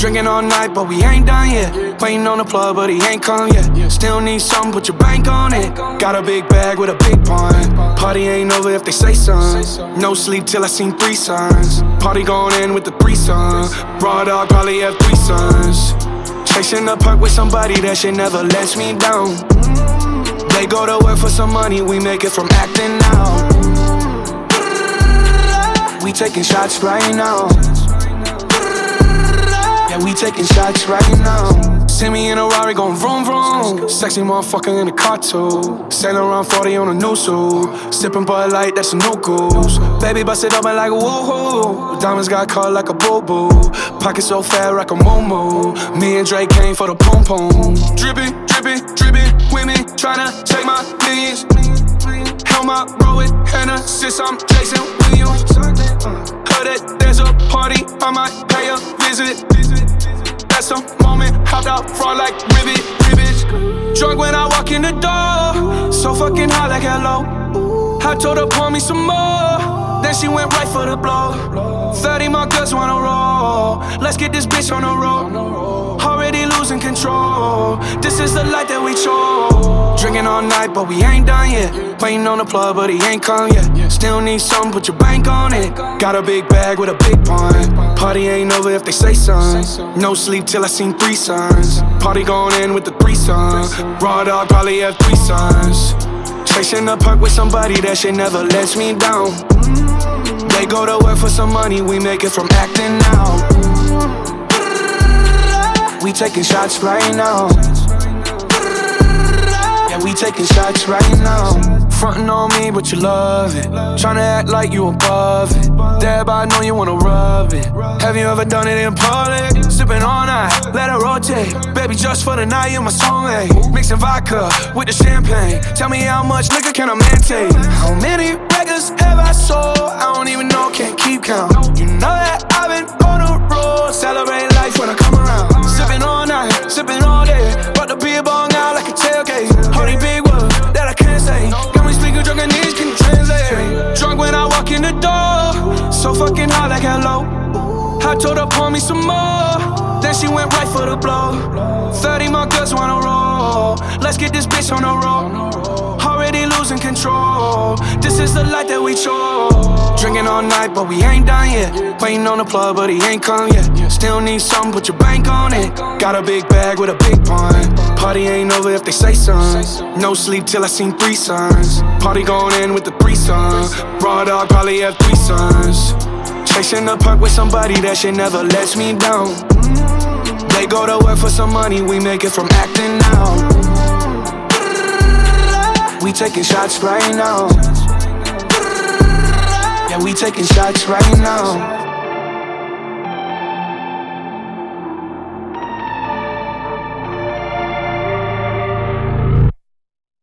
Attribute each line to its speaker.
Speaker 1: Drinking all night, but we ain't done yet. Waiting on the plug, but he ain't come yet. Still need something, put your bank on it. Got a big bag with a big pun. Party ain't over if they say something. No sleep till I seen three sons. Party going in with the three sons. Raw dog probably have three sons. Chasing the park with somebody that shit never lets me down. They go to work for some money, we make it from acting out. We taking shots right now. We taking shots right now. See me in a Rari going vroom vroom. Sexy motherfucker in a car too. Sailing around 40 on a new suit. Sipping Bud Light, that's a no goose. Baby bust it open like a woohoo. Diamonds got caught like a boo boo. Pocket so fat like a moo Me and Drake came for the pom pom. Dripping, dripping, dripping. Women tryna take my millions. Help my bro with Hannah since I'm Jason Williams. Heard that there's a party, I might pay a visit. That's the moment, hopped out front like rivet, rivet. Drunk when I walk in the door, so fucking high like hello. I told her pour me some more, then she went right for the blow. 30 more girls wanna roll, let's get this bitch on the road. Already losing control, this is the life that we chose. Drinking all night, but we ain't done yet. Waiting on the plug, but he ain't come yet. Still need something, put your bank on it. Got a big bag with a big pun. Party ain't over if they say something. No sleep till I seen three sons. Party going in with the three sons. Raw dog probably have three sons. Chasing the park with somebody that shit never lets me down. They go to work for some money, we make it from acting out. We taking shots right now. We taking shots right now. Frontin' on me, but you love it. Tryna act like you above it. Dab, I know you wanna rub it. Have you ever done it in public? Sippin' all night, let it rotate. Baby, just for the night, you my soulmate. Mixing vodka with the champagne. Tell me how much liquor can a man take? How many records have I sold? Fucking high like hello. I told her pour me some more, then she went right for the blow. 30 more girls wanna roll, let's get this bitch on the road. Already losing control, this is the life that we chose. Drinking all night, but we ain't done yet. Waiting on the plug, but he ain't come yet. Still need something, put your bank on it. Got a big bag with a big pun. Party ain't over if they say something. No sleep till I seen three sons. Party going in with the three sons. Raw dog probably have three sons. Chasing the park with somebody that shit never lets me down. They go to work for some money, we make it from acting now. We taking shots right now. Yeah, we taking shots right now.